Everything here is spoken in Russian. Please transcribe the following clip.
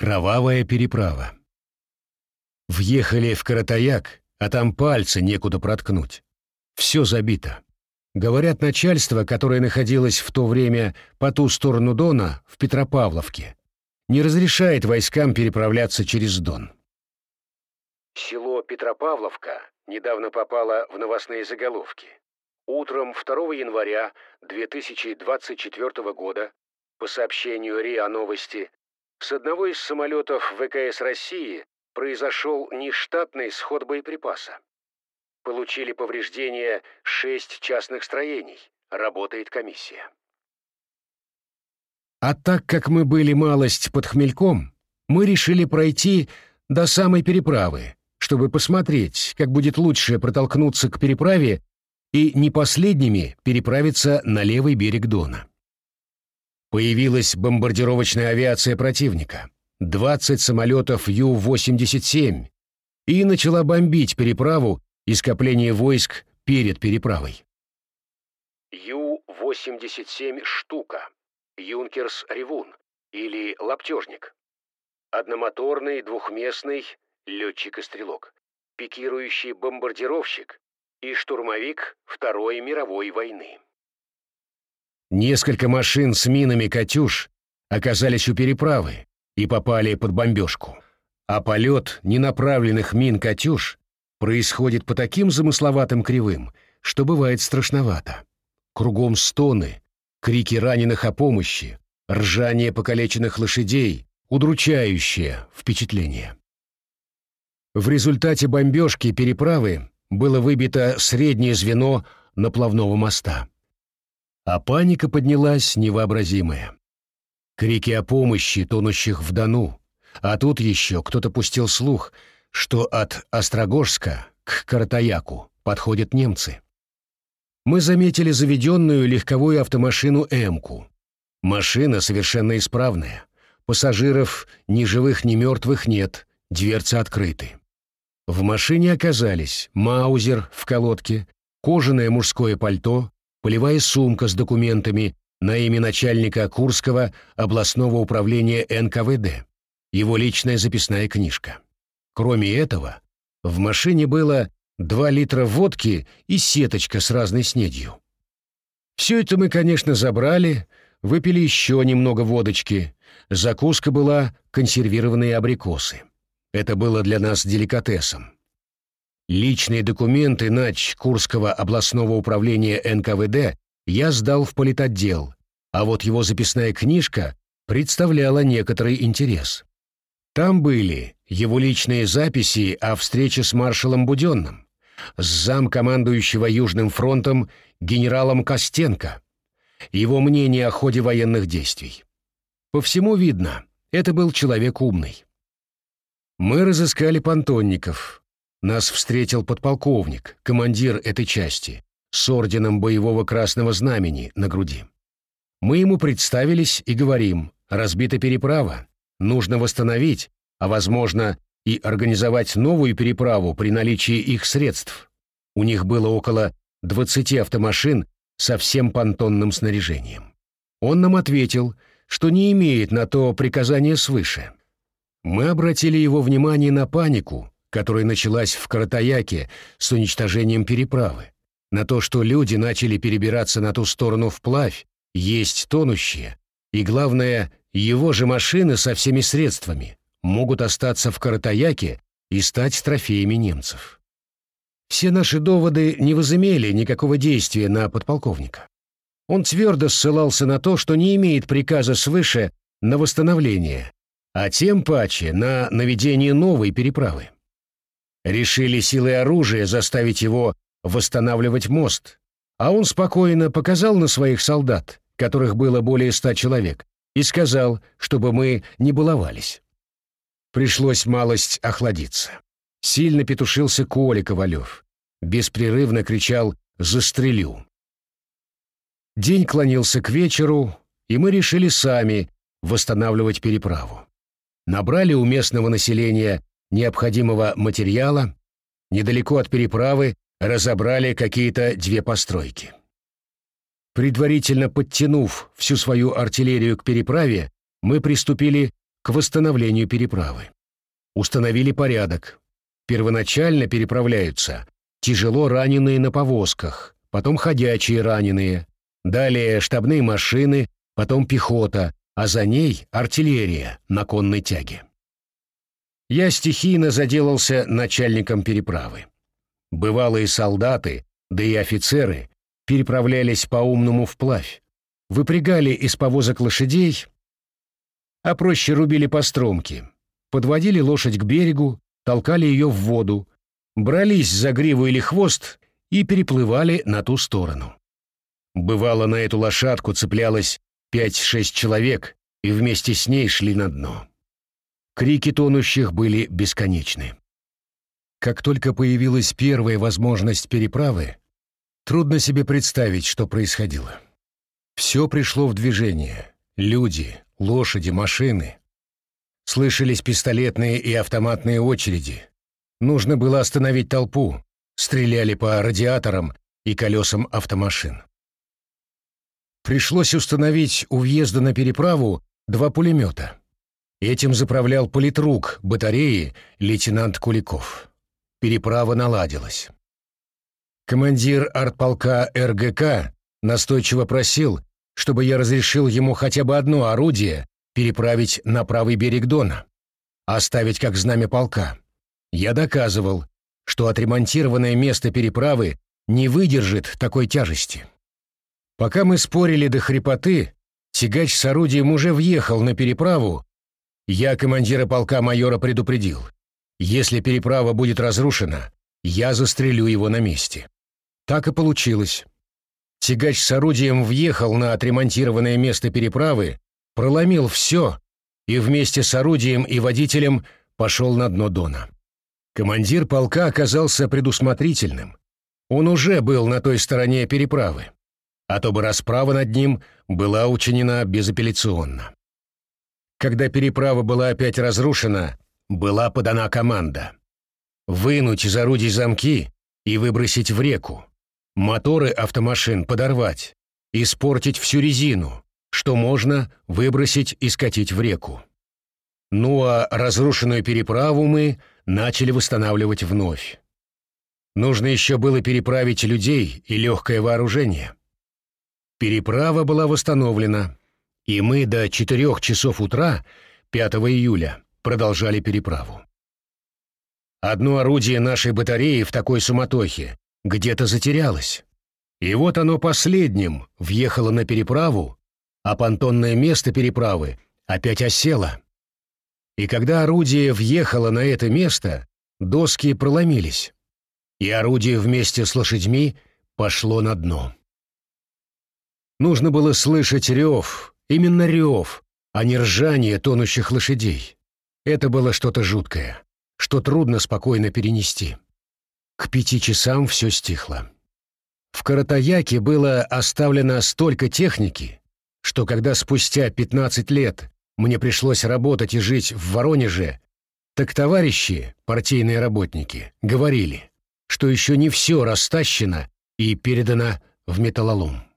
Кровавая переправа. Въехали в Каратаяк, а там пальцы некуда проткнуть. Все забито. Говорят, начальство, которое находилось в то время по ту сторону Дона, в Петропавловке, не разрешает войскам переправляться через Дон. Село Петропавловка недавно попало в новостные заголовки. Утром 2 января 2024 года, по сообщению РИА Новости, с одного из самолетов ВКС России произошел нештатный сход боеприпаса. Получили повреждения шесть частных строений. Работает комиссия. А так как мы были малость под хмельком, мы решили пройти до самой переправы, чтобы посмотреть, как будет лучше протолкнуться к переправе и не последними переправиться на левый берег Дона. Появилась бомбардировочная авиация противника, 20 самолетов Ю-87, и начала бомбить переправу и скопление войск перед переправой. Ю-87 штука, Юнкерс Ревун или Лаптежник. Одномоторный, двухместный летчик и стрелок, пикирующий бомбардировщик и штурмовик Второй мировой войны. Несколько машин с минами «Катюш» оказались у переправы и попали под бомбежку. А полет ненаправленных мин «Катюш» происходит по таким замысловатым кривым, что бывает страшновато. Кругом стоны, крики раненых о помощи, ржание покалеченных лошадей, удручающее впечатление. В результате бомбежки переправы было выбито среднее звено наплавного моста а паника поднялась невообразимая. Крики о помощи тонущих в Дону, а тут еще кто-то пустил слух, что от Острогожска к Каратаяку подходят немцы. Мы заметили заведенную легковую автомашину «Эмку». Машина совершенно исправная. Пассажиров ни живых, ни мертвых нет, дверцы открыты. В машине оказались маузер в колодке, кожаное мужское пальто, полевая сумка с документами на имя начальника Курского областного управления НКВД, его личная записная книжка. Кроме этого, в машине было 2 литра водки и сеточка с разной снедью. Все это мы, конечно, забрали, выпили еще немного водочки. Закуска была консервированные абрикосы. Это было для нас деликатесом. Личные документы нач Курского областного управления НКВД я сдал в политотдел, а вот его записная книжка представляла некоторый интерес. Там были его личные записи о встрече с маршалом Буденным, с замкомандующего Южным фронтом генералом Костенко, его мнение о ходе военных действий. По всему видно, это был человек умный. Мы разыскали понтонников, нас встретил подполковник, командир этой части, с орденом боевого красного знамени на груди. Мы ему представились и говорим, разбита переправа, нужно восстановить, а, возможно, и организовать новую переправу при наличии их средств. У них было около 20 автомашин со всем понтонным снаряжением. Он нам ответил, что не имеет на то приказания свыше. Мы обратили его внимание на панику, которая началась в Каратаяке с уничтожением переправы, на то, что люди начали перебираться на ту сторону вплавь, есть тонущие, и, главное, его же машины со всеми средствами могут остаться в Каратаяке и стать трофеями немцев. Все наши доводы не возымели никакого действия на подполковника. Он твердо ссылался на то, что не имеет приказа свыше на восстановление, а тем паче на наведение новой переправы. Решили силой оружия заставить его восстанавливать мост, а он спокойно показал на своих солдат, которых было более ста человек, и сказал, чтобы мы не баловались. Пришлось малость охладиться. Сильно петушился Коля Ковалев. Беспрерывно кричал «Застрелю!». День клонился к вечеру, и мы решили сами восстанавливать переправу. Набрали у местного населения необходимого материала, недалеко от переправы разобрали какие-то две постройки. Предварительно подтянув всю свою артиллерию к переправе, мы приступили к восстановлению переправы. Установили порядок. Первоначально переправляются тяжело раненые на повозках, потом ходячие раненые, далее штабные машины, потом пехота, а за ней артиллерия на конной тяге. Я стихийно заделался начальником переправы. Бывалые солдаты, да и офицеры переправлялись по-умному вплавь, выпрягали из повозок лошадей, а проще рубили по стромке, подводили лошадь к берегу, толкали ее в воду, брались за гриву или хвост и переплывали на ту сторону. Бывало, на эту лошадку цеплялось пять-шесть человек, и вместе с ней шли на дно. Крики тонущих были бесконечны. Как только появилась первая возможность переправы, трудно себе представить, что происходило. Все пришло в движение. Люди, лошади, машины. Слышались пистолетные и автоматные очереди. Нужно было остановить толпу. Стреляли по радиаторам и колесам автомашин. Пришлось установить у въезда на переправу два пулемета. Этим заправлял политрук батареи лейтенант Куликов. Переправа наладилась. Командир артполка РГК настойчиво просил, чтобы я разрешил ему хотя бы одно орудие переправить на правый берег Дона, оставить как знамя полка. Я доказывал, что отремонтированное место переправы не выдержит такой тяжести. Пока мы спорили до хрипоты, тягач с орудием уже въехал на переправу, я командира полка майора предупредил. Если переправа будет разрушена, я застрелю его на месте. Так и получилось. Тягач с орудием въехал на отремонтированное место переправы, проломил все и вместе с орудием и водителем пошел на дно Дона. Командир полка оказался предусмотрительным. Он уже был на той стороне переправы, а то бы расправа над ним была учинена безапелляционно. Когда переправа была опять разрушена, была подана команда вынуть из орудий замки и выбросить в реку, моторы автомашин подорвать, испортить всю резину, что можно выбросить и скатить в реку. Ну а разрушенную переправу мы начали восстанавливать вновь. Нужно еще было переправить людей и легкое вооружение. Переправа была восстановлена, и мы до 4 часов утра 5 июля продолжали переправу. Одно орудие нашей батареи в такой суматохе где-то затерялось. И вот оно последним въехало на переправу, а понтонное место переправы опять осело. И когда орудие въехало на это место, доски проломились, и орудие вместе с лошадьми пошло на дно. Нужно было слышать рев, именно рев, а не ржание тонущих лошадей. Это было что-то жуткое, что трудно спокойно перенести. К пяти часам все стихло. В Каратаяке было оставлено столько техники, что когда спустя 15 лет мне пришлось работать и жить в Воронеже, так товарищи, партийные работники, говорили, что еще не все растащено и передано в металлолом.